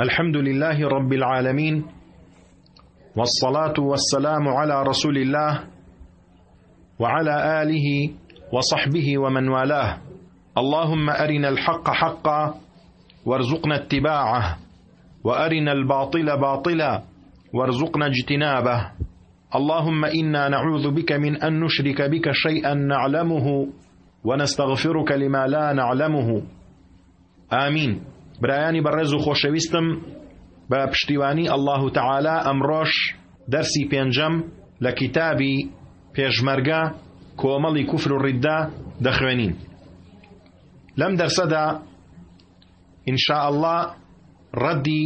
الحمد لله رب العالمين والصلاة والسلام على رسول الله وعلى آله وصحبه ومن والاه اللهم أرنا الحق حقا وارزقنا اتباعه وأرنا الباطل باطلا وارزقنا اجتنابه اللهم انا نعوذ بک من ان نشرک بک شیئا نعلمه ونستغفرک لما لا نعلمه آمین برایانی بەڕێز و خۆشەویستم بە پشتیوانی الله تعالی ئەمڕۆش دەرسی پێنجەم لە کتابی پێشمەرگە کۆمەڵی کوفر و ڕیددا دەخوێنین لەم دەرسەدا ئینشاء الله ڕەدی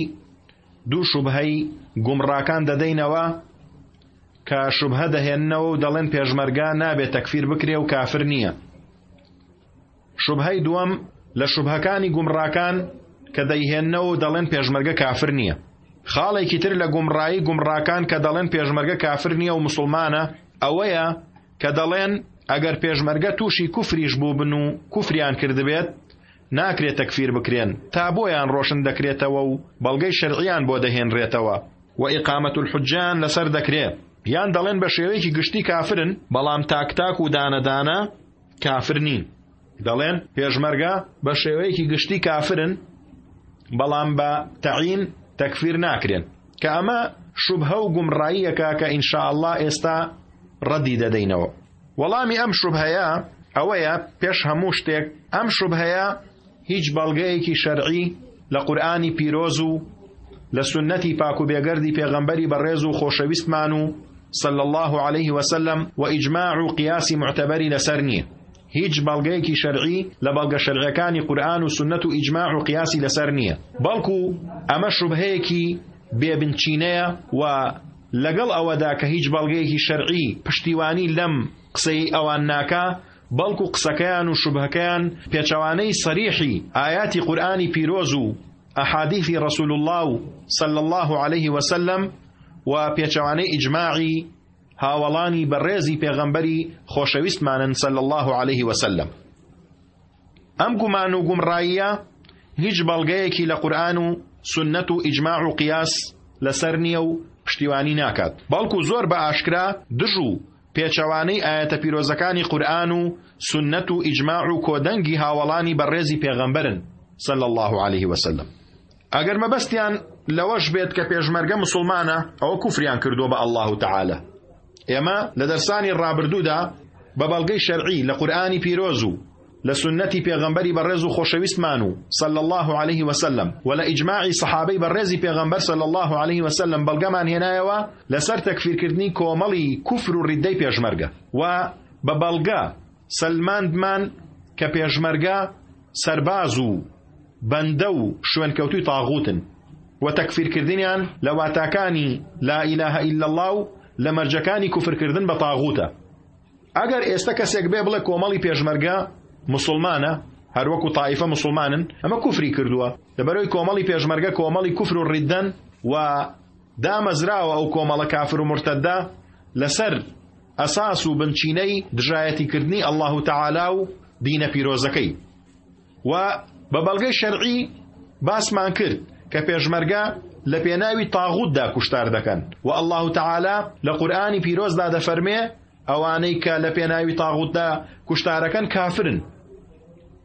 دوو شوبهەی گومڕاکان دەدەینەوە کە شوبهە دەهێننەوە و دەڵێن پێشمەرگا نابێت تەکفیر بکرێ و کافر نییە شوبهەی دووەم لە شوبهەکانی گومڕاکان کە دەیهێننەوە و دەڵێن پێشمەرگە کافر نییە خاڵێکی تر لە گومڕایی گومڕاکان کە دەڵێن پێشمەرگە کافر نییە و مسلمانە ئەوەیە کە دەڵێن ئەگەر پێشمەرگە تووشی کوفریش بوو بن و کوفریان کردبێت ناکرێ تەکفیر بکرێن تا بۆیان ڕۆشن دەکرێتەوە و بەڵگەی شەرعیان بۆ دەهێنرێتەوە و ئیقامەت الحجەیان لەسەر دەکرێ یان دەڵێن بە شێوەیەکی گشتی کافرن بەڵام تاک تاک و دانە دانە کافر نین دەڵێن پێشمەرگە بە شێوەیەکی گشتی کافرن بەڵام بە تەعین تەکفیر ناکرێن کە ئەمە شوبهە و گومڕاییەکە کە ئینشاءله ئێستا ڕەدی دەدەینەوە وەڵامی ئەم شوبهەیە ئەوەیە پێش هەموو شتێک ئەم شوبهەیە هیچ بەڵگەیەکی شەرعی لە قورآانی پیرۆز و لە سنەتی پاک و بێگەردی پێغەمبەری بەڕێز و خۆشەویستمان و صلى الله عليه وسلم و ئیجماع و قیاسی معتبەری لەسەر نییە هیچ بەڵگەیەکی شەرعی لە بەڵگە شەرعەکانی قورآن و سنت و ئیجماع و قیاسی لەسەر نییە بەڵکو ئەمە شوبهەیەکی بێبنچینەیە و لەگەڵ ئەوەدا کە هیچ بەڵگەیەکی شەرعی پشتیوانی لەم قسەی ئەوان ناکا بەڵکو قسەکەیان و شوبهەکەیان پێچەوانەی صریحی ئایاتی قورئانی پیرۆز و ئەحادیثی رسول الله و صلی الله علیه وسلم و پێچەوانەی ئیجماعی هاوەڵانی بەڕێزی پێغەمبەری خۆشەویستمانن صلی الله علیه وسلم ئەم گومان و گومڕاییە هیچ بەڵگەیەکی لە قورآن و سنەت و ئیجماع و قیاس لەسەر نییە و پشتیوانی ناکات بەڵکو زۆر بە ئاشکرا دژ و پێچەوانەی ئاەتە پیرۆزەکانی قورآن و سنەت و ئیجماع و کۆدەنگی هاوەڵانی بەڕێزی پێغەمبەرن صلی الله عليه وسلم ئەگەر مەبەستیان لەوەش بێت کە پێشمەرگە مسلمانە ئەوە کوفریان کردووە بە ئەلله و تعاالە ئێمە لە دەرسانی ڕابردوودا بە بەڵگەی شەرعی لە قورآانی پیرۆز و لە سنەتی پێغەمبەری بەڕێز و خۆشەویستمان و صلى الله عليه وسلم و لە ئیجماعی سەحابەی بەڕێزی پێغەمبەر صلى الله عليه وسلم بەڵگەمان هێنایەوە لەسەر تەکفیرکردنی کۆمەڵی کوفر و ڕیدەی پێشمەرگە و بە بەڵگە سەلماندمان کە پێشمەرگە سەرباز و بەندە و شوێنکەوتووی تاغوتن و تەکفیرکردنیان لە واتاکانی لا ئیلاهە ئیلا اللە و لە مەرجەکانی کوفرکردن بە تاغوتە ئەگەر ئێستا کەسێک بێ بڵێ کۆمەڵی پێشمەرگە مسلمانە هەروەکو تایفە مسلمانن ئەمە کوفری کردووە لەبەرەوەی کۆمەڵی پێشمەرگە کۆمەڵی کوفر و ڕیدەن و دامەزراوە ئەو کۆمەڵە کافر و مرتەدە لەسەر ئەساس و بنچینەی دژایەتی کردنی ئەلله و تەعالا و دینە پیرۆزەکەی و بە بەڵگەی شەرعی باسمان کرد کە پێشمەرگە لە پێناوی تاغوتدا کوشتار دەکەن و ئەلله و تەعالا لە قورآانی پیرۆزدا دەفەرمێ ئەوانەی کە لە پێناوی تاغوتدا کوشتارەکەن کافرن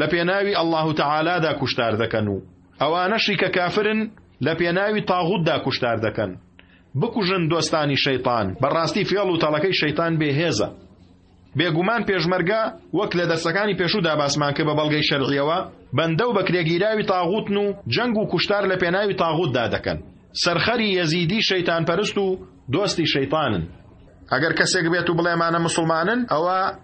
لە پێناوی اللە تعالادا کوشتار دەکەن و ئەوانەشی کە کافرن لە پێناوی تاغوتدا کوشتار دەکەن بکوژن دۆستانی شەیتان بەڕاستی فێڵ و تەڵەکەی شەیتان بێهێزە بێگومان پێشمەرگە وەک لە دەرسەکانی پێشودا باسمان کە بە بەڵگەی شەرعیەوە بەندە و بەکرێگیراوی تاغوتن و جەنگ و کوشتار لە پێناوی تاغوتدا دەکەن سەرخەری یەزیدی شەیتان پەرست و دۆستی شەیتانن ئەگەر کەسێک بێت و بڵێمانە مسلمانن ئەوە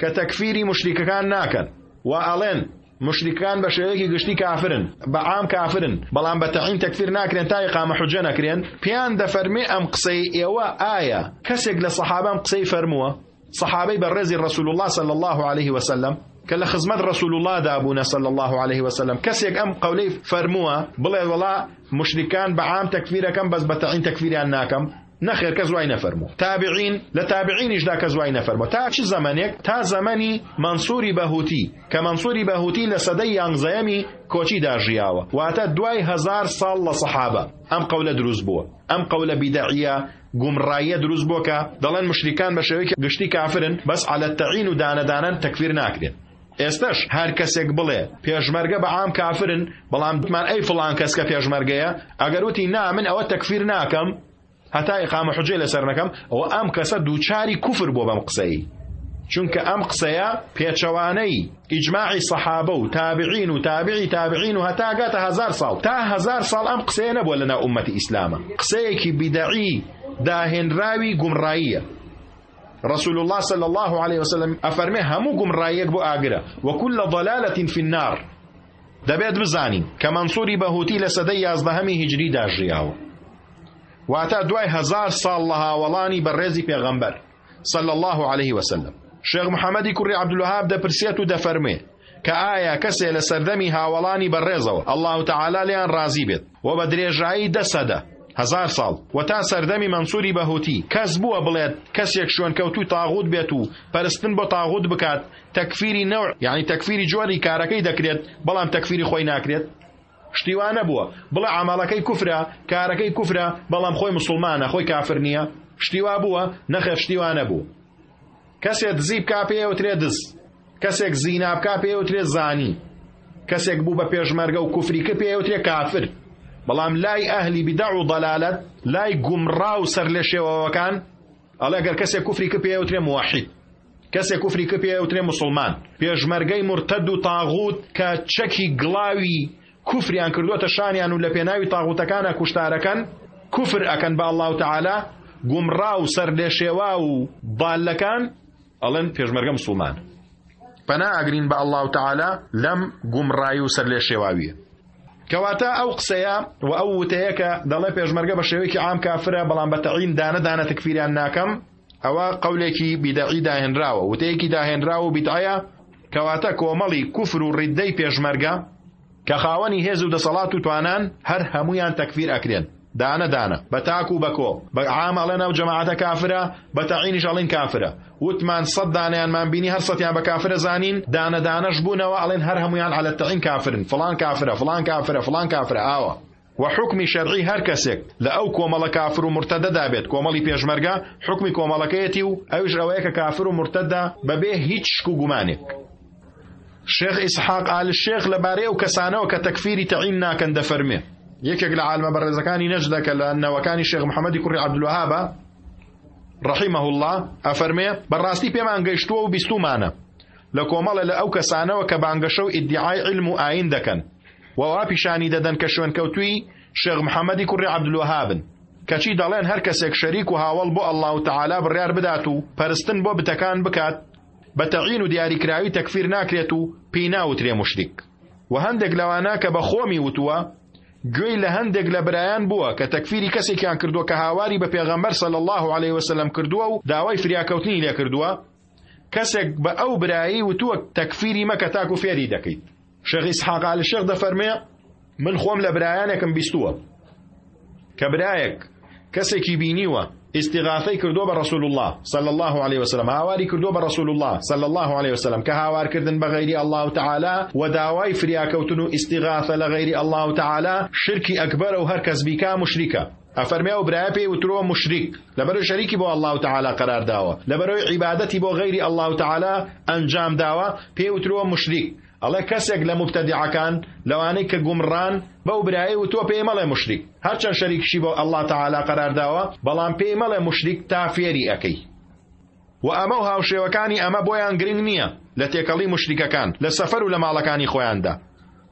کە تەکفیری موشریکەکان ناکەن و ئەڵێن مشریکان بە شێوەیەکی گشتی کافرن بە عام کافرن بەڵام بە تەعین تەکفیر ناکرێن تا ئقامە حجە نەکرێن پێیان دەفەرمێ ئەم قسەی ئێوە ئایا کەسێک لە سەحابەم قسەی فەرمووە صحابي بەڕێزی رسول الله صلى الله عليه وسلم کە لە خزمەت رسول الله دابوونە صلى الله عليه وسلم کەسێک ئەم قولەی فەرمووە بڵێ وڵا مشریکان بە عام تەکفیرەکەم بەس بەتەعین تەکفیریان ناکەم نەخێر کەس وای نەفەرموو تابعین لە تابعینیشدا کەس وای نەفەرموو تا چ زەمەنێک تا زەمەنی مەنسوری بەهوتی کە مەنسوری بەهوتی لە سەدەی یانزەیەمی کۆچیدا ژیاوە واتە دوای هەزار ساڵ لە سەحابە ئەم قەولە دروست بووە ئەم قەولە بیدەعیە گومڕاییە دروست بووە کە دەڵێن مشریکان بە شێوەیەکی گشتی کافرن بەس عەلە تەعین و دانەدانان تەکفیر ناکرێت ئێستەش هەر کەسێک بڵێ پێشمەرگە بە عام کافرن بەڵام دمان ئەی فڵان کەس کە پێشمەرگەیە ئەگەر وتی نا من ئەوە تەکفیر ناکەم هەتا ئقامە حجێ لەسەر نەکەم ئەوە ئەم کەسە دووچاری کوفر بۆ بەم قسەی چونکە ئەم قسەیە پێچەوانەی ئیجماعی سەحابە و تابعین و تابعی تابعین و هەتاگاتە هزار ساڵ تا هزار ساڵ ئەم قسەیە نەبووە لەنا عومەتی ئیسلامە قسەیەکی بیدەعی داهێنراوی گومڕاییە رسول اللە صلی اللە علیە وسلم ئەفەرمێ هەموو گومڕایەک بۆ ئاگرە وەکل ضلالەتی فی النار دەبێت بزانین کە مەنسوری بەهوتی لە سەدەی یازدەهەمی هیجری داژیاوە واتا دوای هزار ساڵ لە هاوەڵانی بەڕێزی پێغەمبەر صلی اللە علیه وسلم شێخ محەممەدی کوڕی عبدالوهاب دەپرسێت و دەفەرمێ کە ئایا کەسێ لە سەردەمی هاوەڵانی بەڕێزەوە اللە تعالی لێیان ڕازی بێت و بە درێژایی دە سەدە هەزار ساڵ و تا سەردەمی مەنسوری بەهوتی کەس بووە بڵێت کەسێک شوێنکەوتوی تاغوت بێت و پەرستن بۆ تاغوت بکات تەکفیری نەوع یعنی تەکفیری جۆری کارەکەی دەکرێت بەڵام تەکفیری خۆی ناکرێت شتیوانە بووە بڵێ عملەکەی کوفرە کارەکەی کوفرە بەڵام خۆی مسلمانە خۆی کافر نییە شتیوا بووە نەخێر شتیوانە بوو کەسێ دزی بکا پێی ئەوترێ دز، کەسێک زینا بکا پێی ئەوترێ زانی، کەسێک بوو بە پێشمەرگە و کوفری کرد پێی ئەوترێ کافر، بەڵام لای ئەهلی بیدع و ضلالەت، لای گومڕا و سەرلێشێوەوەکان، ئەڵێ گەر کەسێ کوفری کرد پێی ئەوترێ موحید، کەسێ کوفری کرد پێی ئەوترێ موسڵمان، پێشمەرگەی مورتەد و طاغوت کە چەکی گڵاوی کوفریان کردۆتە شانیان و لەپێناوی تاغوتەکانا کوشتارەکەن کوفر ئەکەن بە اللە تعالی گومڕا و سەرلێشێواو و ضالەکان ئەڵێن پێشمەرگە مسوڵمان پەنا ئەگرین بە اللە تعالی لەم گومڕای و سەرلێشێواویە کەواتە ئەو قسەیە و ئەو وتەیەکە دەڵێ پێشمەرگە بە شێوەیەکی عام کافرە بەڵام بە تەعین دانەدانە تکفیریان ناکەم ئەوە قەولێکی بیدەعی داهێنراوە وتەیەکی داهێنراو و بیدعەیە کەواتە کۆمەڵی کوفر و ڕیدەی پێشمەرگە کە خاوەنی هێز و دەسەڵات و توانان هەر هەمویان تەکفیر ئەکرێن دانە دانە بە تاک و بەکۆ بە عام ئەڵێن ئەو جەماعەتە کافرە بە تەعینیش ئەڵین کافرە وتمان سەد دانیانمان بینی هەر سەتیان بە کافرە زانین دانە دانەش بوونەوە ئەڵێن هەر هەمویان على تەعین کافرن فلان کافرە فلان کافرە فلان کافرە ئاوە وە حوکمی شەرعی هەر کەسێک لە ئەو کۆمەڵە کافر و مورتەدەدا بێت کۆمەڵی پێشمەرگە حوکمی کۆمەڵەکەیەتی و ئەویش ئەوەیە کە کافر و مورتەدە بەبێ هیچ شک و گومانێک شێخ ئیسحاق ئال شێخ لەبارەی ئەو کەسانەوە کە تەکفیری تەعین ناکەن دەفەرمێ یەکێک لە عالمە بەڕێزەکانی نەجدە کە لە نەوەکانی شێخ محەممەدی کوڕی عەبدولوەهابە ڕحیمە الله ئەفەرمێ بەڕاستی پێمان گەیشتووە و بیستومانە لە کۆمەڵە لە ئەو کەسانەوە کە بانگەشە و ئیدعای علم و ئاین دەکەن وە وا پیشانی دەدەن کە شوێنکەوتووی شێخ محەمەدی کوڕی عەبدولوەهابن کەچی دەڵێن هەر کەسێک شەریک و هاوەڵ بۆ اللە تعالی بڕیار بدات و پەرستن بۆ بتەکان بکات بە تەعین و دیاریکراوی تەکفیر ناکرێت و پێی ناوترێ مشریک و هەندێک لەوانە کە بە خۆمی وتووە گوێی لە هەندێک لە برایان بووە کە تەکفیری کەسێکیان کردووە کە هاواری بە پێغەمبەر صلی الله عليه وسلم کردووە و داوای فریاکەوتنی لێ کردووە کەسێک بە ئەو برایی وتووە تەکفیری مەکە تاکو فێری دەکەیت شەغی سحاقال شێخ دەفەرمێ من خۆم لە برایانێکم بیستووە کە برایەک کەسێکی بینیوە استغاثەی کردو بە رسول الله صلى الله عليه وسلم هاواری کردو بە رسول الله صلى الله عليه وسلم کە هاوارکردن بە غیری الله تعالی و داوای فریاکەوتن و استغاثە لە غیری الله تعالی شرکی ئەکبەر و هەر کەس بیکا مشریکە ئەفەرمێ ئەو برایە پێی وترووە موشریک لەبەرەوەی شەریکی بۆ اللە تعالی قەرار داوە لەبەرەوەی عیبادەتی بۆ غەیری اللە تعالی ئەنجام داوە پێی وترووە موشریک ئەڵێ کەسێک لە مبتەدیعەکان لەوانەی کە گومڕان بەو برایە وتووە پێی مەڵێ موشریک هەرچەند شەریکشی بۆ اللە تعالی قەرار داوە بەڵام پێی مەڵێ موشریک تا فێری ئەەکەی وە ئەمە و هاوشێوەکانی ئەمە بۆیان گرنگ نیە لە تێکەڵی موشریکەکان لە سەفەر و لە ماڵەکانی خۆیاندا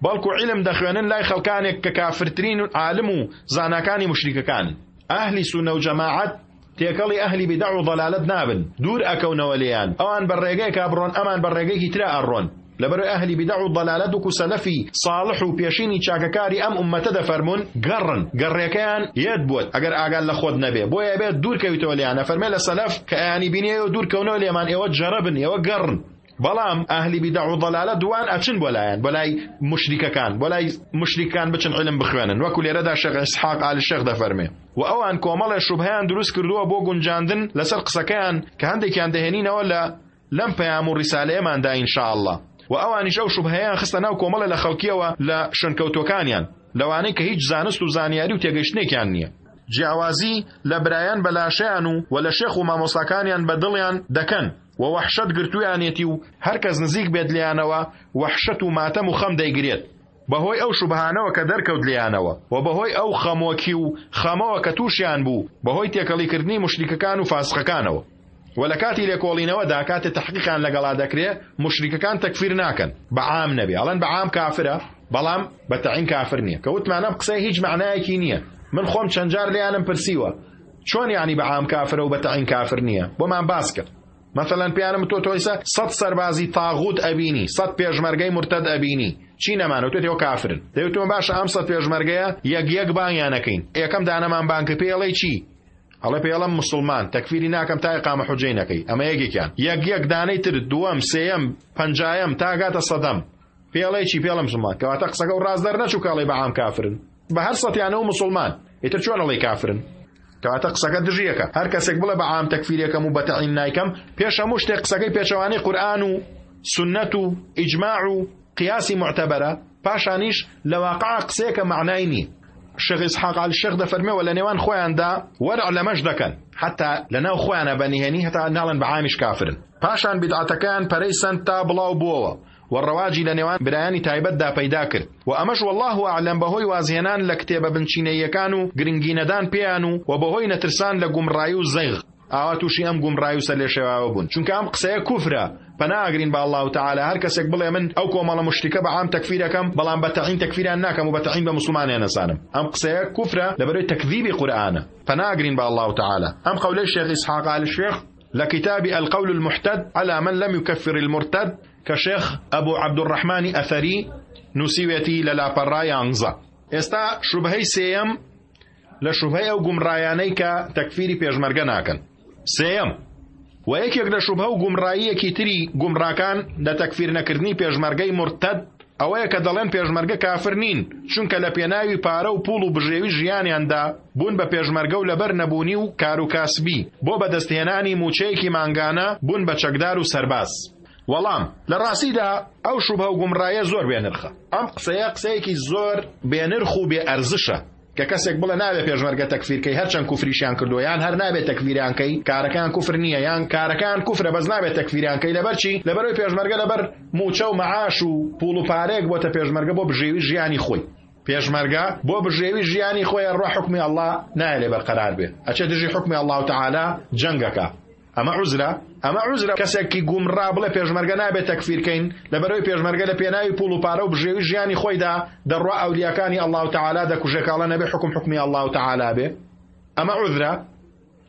بەڵکو عیلم دەخوێنن لای خەڵکانێک کە کافرترین و عالم و زاناکانی موشریکەکانن ئەهلی سونە و جەماعەت تێکەڵی ئەهلی بدع و ضلالت نابن دوور ئەکەونەوە لێیان ئەوان بە ڕێگەیەکا بڕۆن ئەمان بە ڕێگەیەکی ترا ئەڕۆن لەبەرئەوەی ئەهلی بیدع و ضلالەت وەکو سەلەفی صاڵح و پێشینی چاکەکاری ئەم ئوممەتە دەفەرموون، گەڕن، گەڕێکەیان، یەت بووت، ئەگەر ئاگات لە خۆت نەبێ، بۆیە ئەبێت دوور کەویتەوە لێیان، ئەفەرمێ لە سەلەف کە ئەیانی بینی ئێوە دوور کەونەوە لێمان ئێوە جەرە بن، ئێوە گەڕن. بەڵام ئەهلی بیدع و ضلالەت وان ئەچن بۆ لایان، بۆ لای موشریکەکان، بۆ لای موشریکان بچن عیلم بخوێنن، وەکو لێرەدا شێخ ئیسحاق ئال شێخ دەفەرمێ، وە ئەوان کۆمەڵێ شوبهەیان دروست کردووە بۆ گونجاندن لەسەر قسەکەیان کە هەندێکیان دەهێنینەوە لە لەم پەیام و ڕیسالەیەماندا ان شاء اللە. وە ئەوانیش ئەو شوبهەیەیان خستە ناو کۆمەڵێ لە خەڵکیەوە لە شوێنکەوتووەکانیان لەوانەی کە هیچ زانست و زانیاری و تێگەیشتنێکیان نیە. جیاوازی لە برایان بە لاشەیان و وە لە شێخ و مامۆستاکانیان بە دڵیان دەکەن و وەحشەت گرتوویانێتی و هەرکەس نزیک بێت لێیانەوە وەحشەت و ماتەم و خەم دەیگرێت بەهۆی ئەو شوبهانەوە کە دەرکەوت لێیانەوە و بەهۆی ئەو خەمۆکی و خەمەوە کە تووشیان بوو بەهۆی تێکەڵیکردنی مشریکەکان و فاسقەکانەوە وە لە کاتی لێکۆڵینەوەدا کاتێ تەحقیقیان لەگەڵا دەکرێ موشریکەکان تەکفیر ناکەن بە عام نەبێ ئەڵەن بە عام کافرە بەڵام بە تەعین کافر نییە کە وتمانەم قسەی هیچ معنایەکی نییە من خۆم چەندجار لێیانم پرسیوە چۆن یعنی بە عام کافرە و بە تەعین کافر نییە بۆمان باس کرد مثلەن پیانم تۆ تۆیسە سەد سەربازی تاغوت ئەبینی سەد پێشمەرگەی مرتد ئەبینی چی نەمانەوە تۆ تێەوە کافرن دەوتمە باشە ئەم سەد پێشمەرگەیە یەک یەک بانیانەکەین یەکەم دانەمان بانکە پێڵێ چی ئەڵێ پێی ئەڵێم مسوڵمان تەکفیری ناکەم تا ئقامە حجەی نەکەی ئەمە یەکێکیان یەک یەک دانەی تر دووەم سێەم پەنجاەم تاگاتە سەدەم پێڵێ چی پێڵم مسلمان کەواتە قسەکە و ڕاستدەر نەچوو کاڵی بە عام کافرن بە هەر سەتیانەوە مسلمان ئیتر چۆن ئەڵی کافرن کەواتە قسەکە دژیەکە هەر کەسێک بڵێ بە عام تەکفیرەکەم و بەتەعین نایکەم پێش هەموو شتێک قسەکەی پێچەوانی قورآن و سنەت و ئیجماع و قیاسی معتەبەرە پاشانیش لە واقع قسەیەکە معنای نییە شێخ ئیسحاق عەلی شێخ دەفەرمێەوە لە نێوان خۆیاندا وەرع لەمەش دەکەن حتا لەناو خۆیانە بە نهێنی هەتا ناڵێن بە عامیش کافرن پاشان بدعەتەکەیان پەرەی سەند تا بڵاو بووەوە و ڕەواجی لە نێوان برایانی تایبەتدا پەیدا کرد و ئەمەش والله و ئەعلەم بەهۆی وازهێنان لە کتێبە بنچینەیەکان و گرنگینەدان پێیان و و بەهۆی نەترسان لە گومڕایی و زەیغ ئاوا توشی ئەم گومڕای و سەرلێشێواوە بوون چونکە ئەم قسەیە کوفرە پەنا ئەگرین بە اللە تعالی هەر کەسێک بڵێ من ئەو کۆمەڵە مشتیکە بە عام تەکفیرەکەم بەڵام بە تەعین تەکفیران ناکەم و بە تەعین بە مسلمانیان نەزانم ئەم قسەیە کوفرە لەبەرەوەی تەکذیبی قورئانە پەنا ئەگرین بە اللە تعالی ئەم قەولەی شێخ ئیسحاق آل شێخ لە کتابی القول المحتد على من لم يكفر المرتد کە شێخ ئەبو عەبدولڕەحمانی ئەثەری نووسیوێتی لە لاپەڕای یانزە ئێستا شوبهەی سێیەم لە شوبهەی ئەو گومڕایانەی کە تەکفیری پێشمەرگە ناکەن سێەم و یەکێک لە شوبهە و گومڕاییەکی تری گومڕاکان لە تەکفیر نەکردنی پێشمەرگەی مرتد ئەوەیە کە دەڵێن پێشمەرگە کافر نین چونکە لە پێناوی پارە و پوڵ و بژێوی ژیانیاندا بوون بە پێشمەرگە و لەبەر نەبوونی و کاروکاسبی بۆ بەدەستهێنانی موچەیەکی مانگانە بوون بە چەکدار و سەرباز وەڵام، لە ڕاستیدا ئەو شوبهە و گومڕایە زۆر بێ نرخە. ئەم قسەیە قسەیەکی زۆر بێ نرخ و بێ ئەرزشە. کە کەسێک بڵێ نابێ پێشمەرگە تەکفیر کەی هەرچەند کوفریشیان کردووە یان هەر نابێ تەکفیریان کەی کارەکان کوفر نییە یان کارەکان کوفرە بەس نابێت تەکفیریان کەی لەبەر چی لەبەرەوەی پێشمەرگە لەبەر موچە و مەعاش و پوڵ و پارێک بۆتە پێشمەرگە بۆ بژێوی ژیانی خۆی پێشمەرگە بۆ بژێوی ژیانی خۆی ڕە حکمی ئەله نایە لێ بەرقەرار بێ ئەچێ دژی حکمی ئەله و تعالا جەنگەکە ئەمە عوزرە؟ ئەمە عوزرە کەسێکی گومڕا بڵێ پێشمەرگە نابێ تەکفیر کەین لەبەرەوەی پێشمەرگە لە پێناوی پوڵ و پارە و بژێوی ژیانی خۆیدا دەڕوا ئەولیاکانی ئەڵاو تەعالا دەکوژێ کاڵە نەبێ حکم حکمی ئەڵاو تەعالا بێ ئەمە عوزرە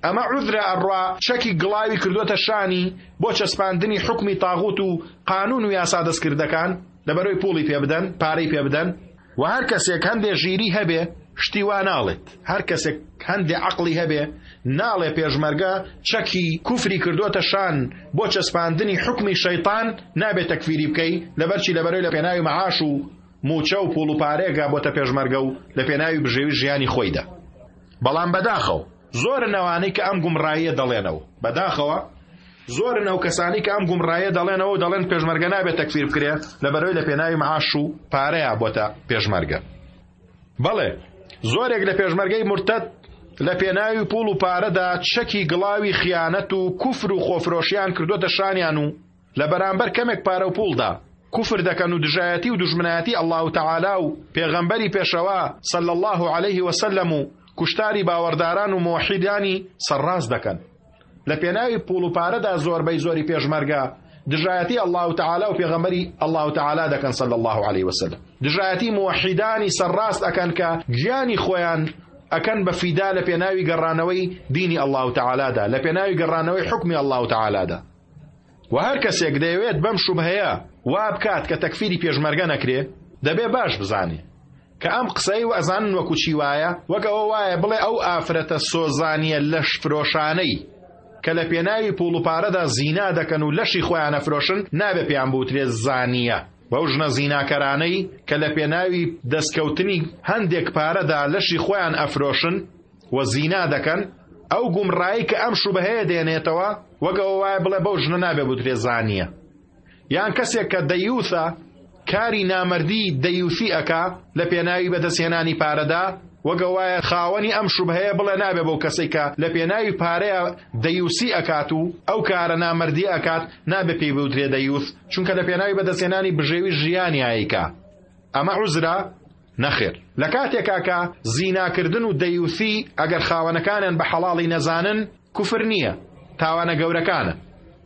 ئەمە عودرە ئەڕا چەکی گڵاوی کردوتە شانی بۆ چەسپاندنی حکمی تاغوت و قانون و یاسا دەستکردەکان لەبەرەوەی پوڵی پێ بدەن پارەی پێ بدەن وە هەر کەسێک هەندێ ژیری هەبێ شتی وا ناڵێت هەر کەسێک هەندێ عقلی هەبێ ناڵێ پێشمەرگە چەکی کوفری کردوتە شان بۆ چەسپاندنی حکمی شەیتان نابێت تەکفیری بکەی لەبەرچی لەبەرەوەی لە پێناوی مەعاش و موچە و پۆڵ و پارێگا بۆتە پێشمەرگە و لە پێناوی بژێوی ژیانی خۆیدا بەڵام بەداخەوە زۆرن ئەوانەی کە ئەم گومڕاییە دەڵێنەوە، بەداخەوە زۆرن ئەو کەسانی کە ئەم گومڕاییە دەڵێنەوە و دەڵێن پێشمەرگە نابێت تەکفیر بکرێت لەبەرەوەی لە پێناوی معاش و پارەیە بۆتە پێشمەرگە. بەڵێ زۆرێک لە پێشمەرگەی مرتەد لە پێناوی پوڵ و پارەدا چەکی گڵاوی خیانەت و کوفر و خۆفرۆشیان کردوتە شانیان و لە بەرامبەر کەمێک پارە و پوڵدا کوفر دەکەن و دژایەتی و دوژمنایەتی اللە تعالی و پێغەمبەری پێشەوا صلی اللە علیه وسلم و کوشتاری باوەڕداران و موحیدانی سەرڕاست دەکەن لە پێناوی پوڵ و پارەدا زۆربەی زۆری پێشمەرگە دژایەتی اللە تعالی و پێغەمبەری اللە تعالی دەکەن صلی اللە علیه وسلم دژایەتی موحیدانی سەرڕاست ئەکەن کە گیانی خۆیان ئەکەن بە فیدا لە پێناوی گەڕانەوەی دینی اللە تعالیدا لە پێناوی گەڕانەوەی حکمی اللە تعالیدا و هەر کەسێک دەیەوێت بەم شوبهەیە وا بکات کە تەکفیری پێشمەرگە نەکرێ دەبێ باش بزانێ کە ئەم قسەی و ئەزانن وەکو چی وایە وەک ئەوە وایە بڵێ ئەو ئافرەتە سۆزانیە لەش فرۆشانەی کە لە پێناوی پوڵ و پارەدا زینا دەکەن و لەشی خۆیانە فرۆشن نابێ پێیان بوترێت زانیە بەو ژنە زیناکەرانەی کە لە پێناوی دەستکەوتنی هەندێک پارەدا لەشی خۆیان ئەفرۆشن و زینا دەکەن ئەو گومڕایی کە ئەم شوبهەیە دێنێتەوە وەک ئەوە وایە بڵێ بەو ژنە نابێ بوترێ زانیە یان کەسێک کە دەیوثە کاری نامەردی دەیوسی ئەکا لە پێناوی بەدەستهێنانی پارەدا وەگە وایە خاوەنی ئەم شوبهەیە بڵێ نابێ بەو کەسێک کە لە پێناوی پارەیە دەیوسی ئەکات و ئەو کارە نامەردی ئەکات نابێ پێی بوترێ دەیوث چونکە لە پێناوی بەدەستهێنانی بژێوی ژیانیایکە ئەمە عوزرا نەخێر لە کاتێکا کە زینا کردن و دەیوسی ئەگەر خاوەنەکانیان بە حەڵاڵی نەزانن کوفر نییە تاوانە گەورەکانە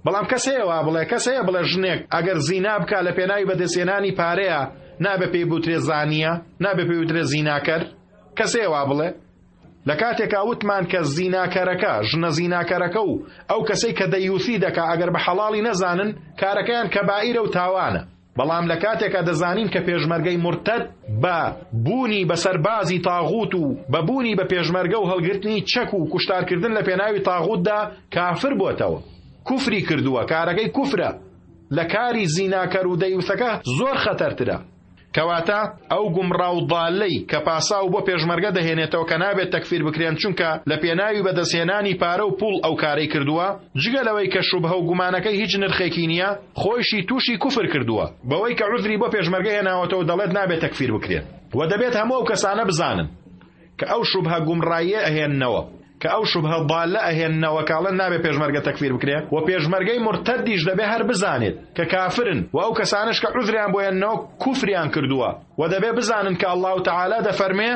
بەڵام کەس هەیە وا بڵێ کەس هەیە بڵێ ژنێک ئەگەر زینا بکا لە پێناوی بەدەستێنانی پارەیە نابێ پێی بوترێ زانیە نابێ پێی وترێ زیناکەر کەس هەیە وا بڵێ لە کاتێکا وتمان کە زیناکەرەکە ژنە زیناکەرەکە و ئەو کەسەی کە دەیوسی دەکا ئەگەر بە حەڵاڵی نەزانن کارەکەیان کە بائیرە و تاوانە بەڵام لە کاتێکا دەزانین کە پێشمەرگەی مورتەد بە بوونی بە سەربازی تاغوت و بە بوونی بە پێشمەرگە و هەڵگرتنی چەک و کوشتارکردن لە پێناوی تاغوتدا کافر بۆتەوە کوفری کردووە کارەکەی کوفرە لە کاری زیناکەر و دەیوسەکە زۆر خەتەرترە کەواتە ئەو گومڕا و داالەی کە پاسا و بۆ پێشمەرگە دەهێنێتەوە کە نابێت تەکفیر بکرێن چونکە لە پێناوی بەدەستهێنانی پارە و پوڵ ئەو کارەی کردووە جگە لەوەی کە شوبهە و گومانەکەی هیچ نرخێکی نییە خۆیشی توشی کوفر کردووە بەوەی کە عوزری بۆ پێشمەرگە هێناوەتەوە دەڵێت نابێت تەکفیر بکرێن وە دەبێت هەموو ئەو کەسانە بزانن کە ئەو شوبهە گومڕاییە ئەهێننەوە کە ئەو شوبهە ضالە ئەهێننەوە کە ئەڵێن نابێت پێشمەرگە تەکفیر بکرێ وە پێشمەرگەی مرتدیش دەبێ هەر بزانێت کە کافرن وە ئەو کەسانەش کە عوزریان بۆ هێننەوە کوفریان کردووە وە دەبێ بزانن کە اللە تعالی دەفەرمێ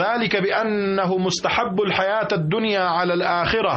ذلك بأنه مستحب الحياة الدنيا على الآخرة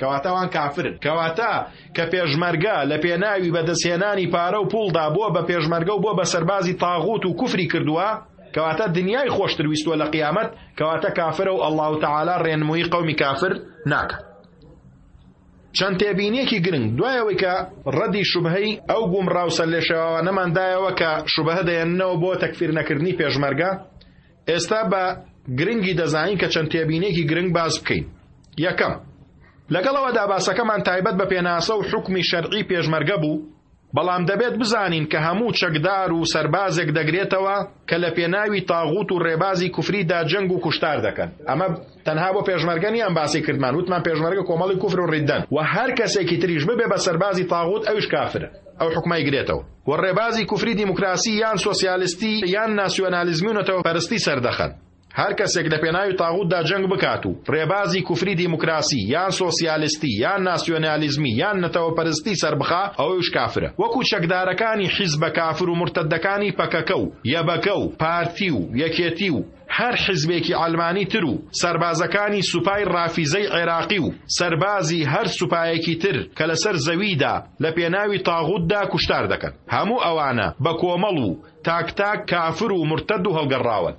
کەواتە ئەوان کافرن. کەواتە کە پێشمەرگە لە پێناوی بەدەستهێنانی پارە و پووڵدا بووە بە پێشمەرگە و بووە بە سەربازی تاغووت و کوفری کردووە، کەواتە دنیای خۆشتر ویستووە لە قیامەت، کەواتە کافرە و ئەڵڵا و تەعالا ڕێنمووی قەومی کافر ناکات. چەند تێبینیەکی گرنگ دوایەوەی کە ڕەدی شوبهەی ئەو گومڕاوسەر لێشێواوانەمان دایەوە کە شوبهە دەێننەوە بۆ تەکفیر نەکردنی پێشمەرگە ئێستا بە گرنگی دەزانین کە چەند تێبینێکی گرنگ باس بکەین یەکەم لەگەڵەوەدا باسەکەمان تایبەت بە پێناسە و حکمی شەرعی پێشمەرگە بوو بەڵام دەبێت بزانین کە هەموو چەکدار و سەربازێک دەگرێتەوە کە لە پێناوی تاغوت و ڕێبازی کوفریدا جەنگ و کوشتار دەکەن ئەمە تەنها بۆ پێشمەرگە نیان باسی کردمان وتمان پێشمەرگە کۆمەڵی کوفر و ڕیددەن و هەر کەسێکی تریش ببێ بە سەربازی تاغوت ئەویش کافرە ئەو حکومای گرێتەوە و ڕێبازی کوفری دیموکراسی یان سۆسیالیستی یان ناسیۆنالیزمی و نەتەوە پەرستی سەردەخەن هەر کەسێک لە پێناوی تاغوتدا جەنگ بکات و ڕێبازی کوفری دیموکراسی یان سۆسیالیستی یان ناسیۆنالیزمی یان نەتەوەپەرستی سربخا ئەوش کافرە وەکو چەکدارەکانی حیزبە کافر و مرتدەکانی پەکەکە و یەبەکە و پارتی و یەکێتی و هەر حیزبێکی عەلمانی تر و سەربازەکانی سوپای ڕافیزەی عێراقی و سەربازی هەر سوپایەکی تر کە لەسەر زەویدا لە پێناوی تاغوتدا کوشتار دەکەن هەموو ئەوانە بە کۆمەڵ و تاک تاک کافر و مرتەد و هەڵگەڕاون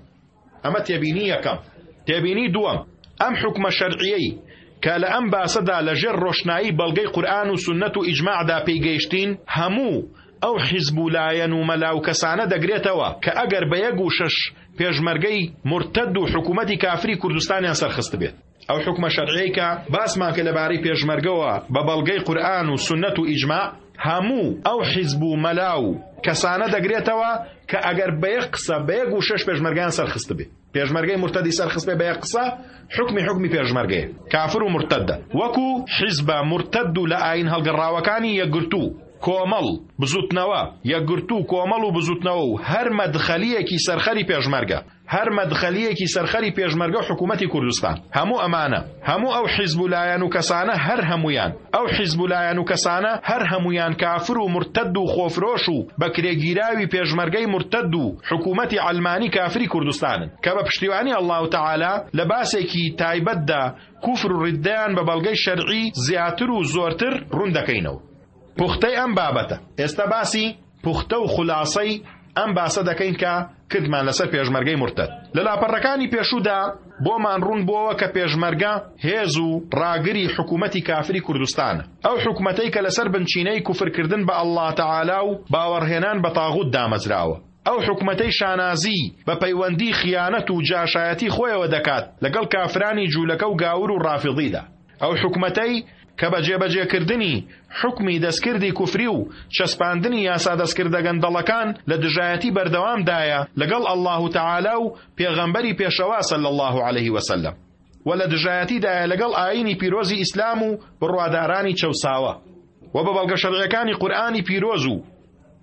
ئەمە تێبینی یەکەم تێبینی دووەم ئەم حکومە شەرعیەی کە لە ئەم باسەدا لەژێر ڕۆشنایی بەڵگەی قورآن و سنت و ئیجماعدا پێیگەیشتین هەموو ئەو حیزب و لایەن و مەلا و کەسانە دەگرێتەوە کە ئەگەر بە یەک و شەش پێشمەرگەی مورتەد و حکوومەتی کافری کوردستانیان سەرخستبێت. ئەو حوکمە شەرعیەی کە باسمان کرد لەبارەی پێشمەرگەوە بە بەڵگەی قورئان و سوننەت و ئیجماع هەموو ئەو حیزب و مەلا و کەسانە دەگرێتەوە کە ئەگەر بە یەک قسە بە یەک وشەش پێشمەرگیان سەرخستبێ پێشمەرگەی مرتدی سەرخستێ بە یەک قسە حکمی حکمی پێشمەرگێ کافر و مرتدە وەکو حیزبە مرتد و لە ئاین هەڵگەڕاوەکانی یەکگرتوو کۆمەڵ، بزوتنەوە، یەکگرتوو، کۆمەڵ و بزوتنەوە و هەر مەدخەلیەکی سەرخەری پێشمەرگە. هەر مەدخەلیەکی سەرخەری پێشمەرگە و حکومەتی کوردستان. هەموو ئەمانە. هەموو ئەو حیزب و لایەن و کەسانە هەر هەموویان. ئەو حیزب و لایەن و کەسانە هەر هەموویان کافر و مورتەد و خۆفرۆش و بەکرێگیراوی پێشمەرگەی مورتەد و حکومەتی عەلمانی کافری کوردستانن کە بە پشتیوانی اللە تعالی لە باسێکی تایبەتدا کوفر و ڕیددەیان بە بەڵگەی شەرعی زیاتر و زۆرتر ڕوون دەکەینەوە. پوختەی ئەم بابەتە ئێستا باسی پوختە و خولاسەی ئەم باسە دەکەین کە کردمان لەسەر پێشمەرگەی مرتد لە لاپەڕەکانی پێشوودا بۆمان ڕوون بۆوە کە پێشمەرگە هێز و ڕاگری حکوومەتی کافری کوردستانە ئەو حکوومەتەی کە لەسەر بنچینەی کوفرکردن بە ئەللا تەعالا و باوەڕهێنان بە تاغوت دامەزراوە ئەو حکوومەتەی شانازی بە پەیوەندی خیانەت و جاشایەتی خۆیەوە دەکات لەگەڵ کافرانی جوولەکە و گاور و ڕافضیدا ئەو حکومەتەی کە بە جێبەجێکردنی حوکمی دەستکردی کوفری و چەسپاندنی یاسا دەستکردە گەندەڵەکان لە دژایەتی بەردەوام دایە لەگەڵ اللە تعالی و پێغەمبەری پێشەوا صلی اللە علیه وسلم و لە دژایەتی دایە لەگەڵ ئاینی پیرۆزی ئیسلام و بڕوادارانی چەوساوە و بە بەڵگە شەرعەکانی قورئانی پیرۆز و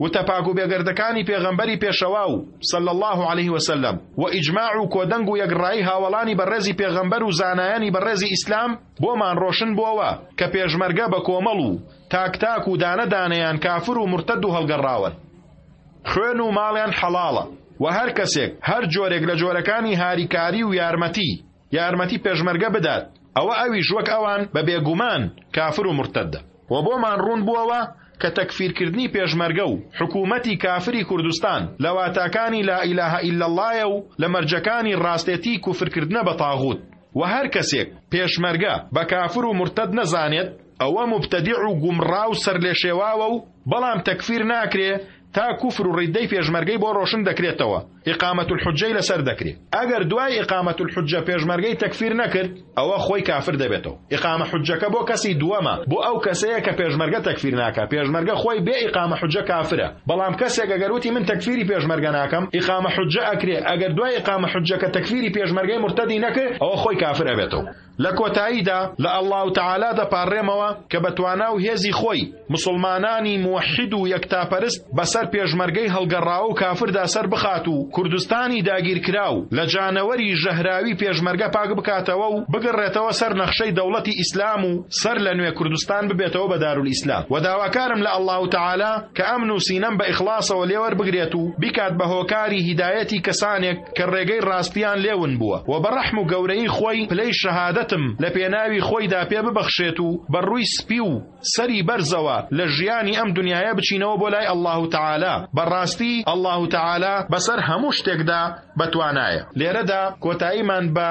وتە پاک و بێگەردەکانی پێغەمبەری پێشەوا و صلی اللە علیه وسلم و ئیجماع و کۆدەنگ و یەکڕایی هاوەڵانی بەڕێزی پێغەمبەر و زانایانی بەڕێزی ئیسلام بۆمان ڕۆشن بۆوە کە پێشمەرگە بە کۆمەڵ و تاک تاک و دانە دانەیان کافر و مرتد و هەڵگەڕاون خوێن و ماڵیان حەڵاڵە و هەر کەسێک هەر جۆرێک لە جۆرەکانی هاریکاری و یارمەتی یارمەتی پێشمەرگە بدات ئەوە ئەویش وەک ئەوان بە بێگومان کافر و مورتەدە. وە بۆمان ڕوون بووەوە کە تەکفیر کردنی پێشمەرگە و حکوومەتی کافری کوردستان لە واتاکانی لا الە الا اللە یە و لە مەرجەکانی ڕاستێتی کوفر کردنە بە طاغوت وە هەر کەسێک پێشمەرگە بە کافر و مورتەد نەزانێت ئەوە موبتەدیع و گومڕا و سەرلێشێواوە و بەڵام تەکفیر ناکرێ تا کوفر و ڕیدەی پێشمەرگەی بۆ ڕۆشن دەکرێتەوە ئیقامەت الحجەی لەسەر دەکرێ ئەگەر دوای ئیقامەت الحجە پێشمەرگەی تەکفیر نەکرد ئەوە خۆی کافر دەبێتەوە ئیقامە حجەکە بۆ کەسی دووەمە بۆ ئەو کەسەیە کە پێشمەرگە تەکفیر ناکا پێشمەرگە خۆی بێ ئیقامە حجە کافرە بەڵام کەسێک ئەگەر وتی من تەکفیری پێشمەرگە ناکەم ئیقامە حجە ئەکرێ ئەگەر دوای ئیقامە حجەکە تەکفیری پێشمەرگەی مرتەدی نەکرد ئەوە خۆی کافر ئەبێتەوە لە کۆتاییدا لە اللە تعالی دەپاڕێمەوە کە بە توانا و هێزی خۆی موسڵمانانی موحید و یەکتاپەرست بەسەر پێشمەرگەی هەڵگەڕاوە و کافردا سەر بخات و کوردستانی داگیرکراو لە جانەوەری ژەهراوی پێشمەرگە پاک بکاتەوە و بگڕێتەوە سەر نەخشەی دەوڵەتی ئیسلام و سەر لە نوێ کوردستان ببێتەوە بە دارولئیسلام و داواکارم لە اللە تعالی کە ئەمن و سینەم بە ئیخڵاسەوە لێوەربگرێت و بیکات بە هۆکاری هیدایەتی کەسانێک کە ڕێگەی ڕاستیان لێ ون بووە و بە ڕەحم و گەورەیی خۆی پلەی شەهادەتم لە پێناوی خۆیدا پێ ببەخشێت و بە ڕووی سپی و سەری بەرزەوە لە ژیانی ئەم دنیایە بچینەوە بۆ لای اللە تعالی بەڕاستی اللە تعالی بەسەر هەموو شتێکدا بەتوانایە. لێرەدا کۆتاییمان بە.